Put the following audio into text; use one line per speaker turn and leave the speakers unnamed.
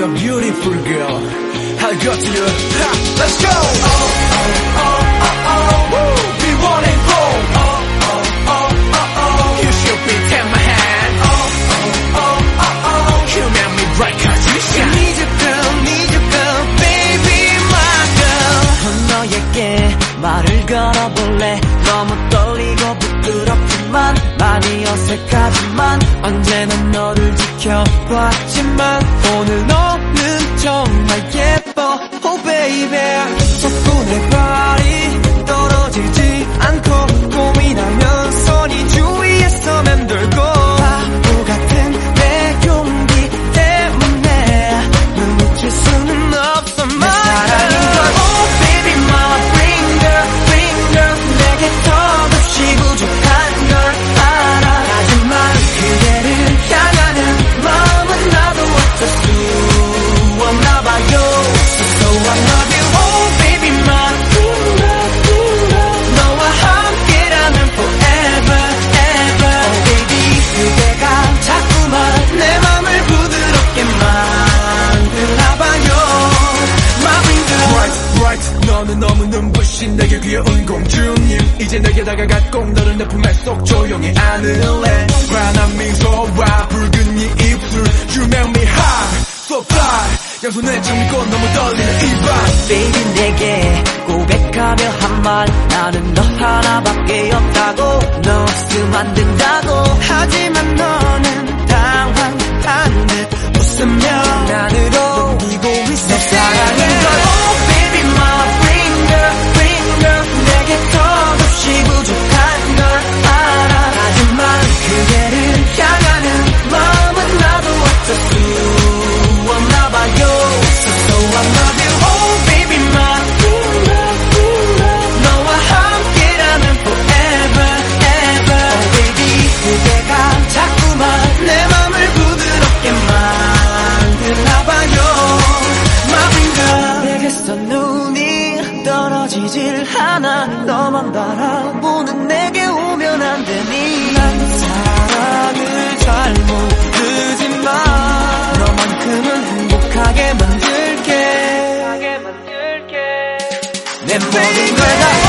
a beautiful girl. I got you. Ha, Let's go. Oh, oh, oh,
부끄럽지만 많이 어색하지만 언제나 너를 지켜봤지만 오늘 너는 정말 예뻐. Oh baby 덕분에 발이
눈부신 내게 귀여운 공주님. 이제 내게 다가가 꼭 너를 내 품에 쏙 조용히 안을래. 환한 미소와 붉은 이 입술. You make me hot, so fly. 양손에 잡고 너무 떨리는 이밤
Baby 내게 고백하며 한 말. 나는 너 하나밖에 없다고. 너 없으면 안 된다고. 하지만 너는 떨어지질 않아 너만 바라보는 내게 오면 안 되니. 난 사랑을 잘 모르지만 너만큼은 행복하게 만들게. 내 모든 걸다